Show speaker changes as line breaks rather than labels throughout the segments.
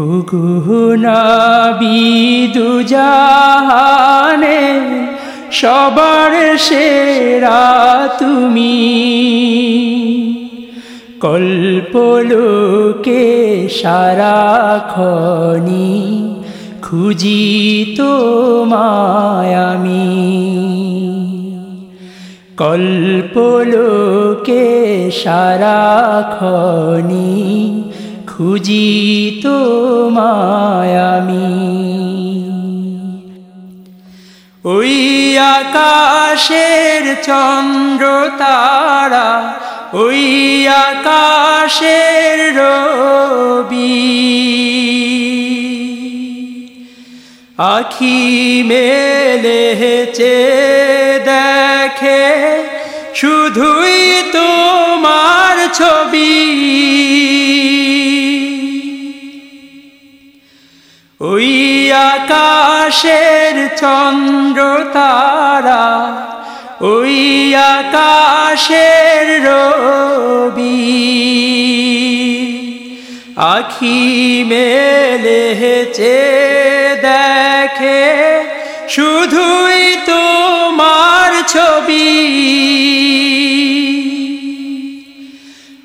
হুগুনাবিদু জাহানে সবার সেরা তুমি। কল্পলোকে সারা খনি খুঁজি মায়ামি কল্পলোকে সারা খনি খুঁজি তো মায়ামি ওই আকাশের চন্দ্র তারা ওই আকাশের রবি। আখি মেলেছে দেখে শুধুই ওই আকাশের চন্দ্র তারা, ওই আকাশের রবি। আখি মেলেছে দেখে, শুধুই তোমার ছবি।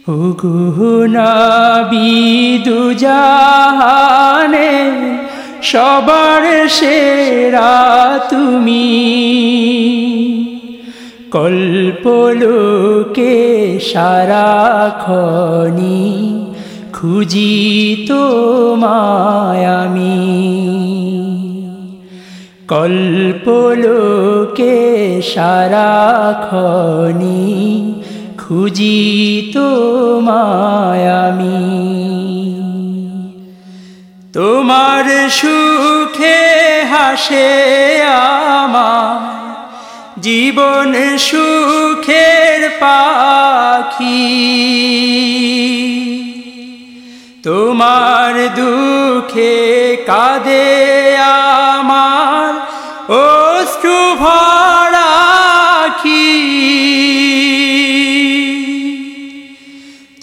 হুগুনাবিদু জাহানে সবার সেরা তুমি। কল্পলোকে খনি খুঁজি তো মায়ামি কল্পলোকে খনি খুঁজি তো মায়ামি তোমার সুখে হাসে আমার জীবন সুখের পাখি। তোমার দুঃখে কাঁদে আমার অশ্রু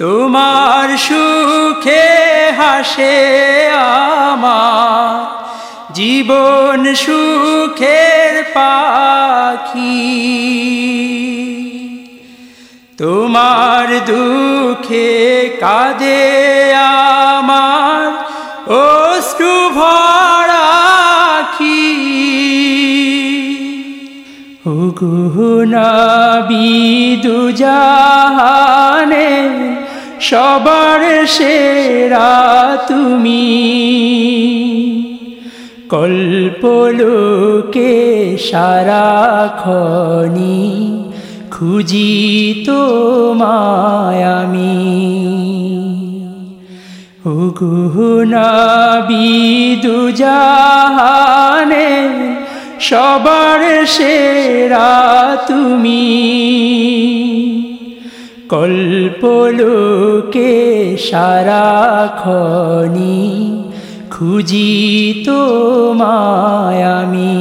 তোমার সুখে হাসে আমার। জীবন সুখের পাখি। তোমার দুঃখে কাঁদে আমার অশ্রু ভরাখি হুগুনাবিদু জাহানে সবার সেরা তুমি। কল্পলোকে সারা খনি খুঁজি তো মায়ামি হুগুনাবিদু জাহানে সবার সেরা তুমি। কল্পলোকে সারা খনি খুঁজি তো মায়ামি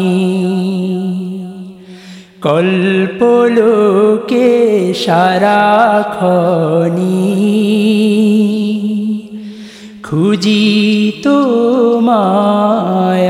কল্পলোকে সারা খনি খুঁজি তো মায়া